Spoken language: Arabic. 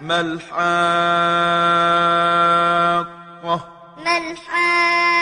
ما الحاقة؟ ما الحاقة؟